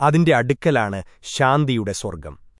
അതിന്റെ അടുക്കലാണ് ശാന്തിയുടെ സ്വർഗം.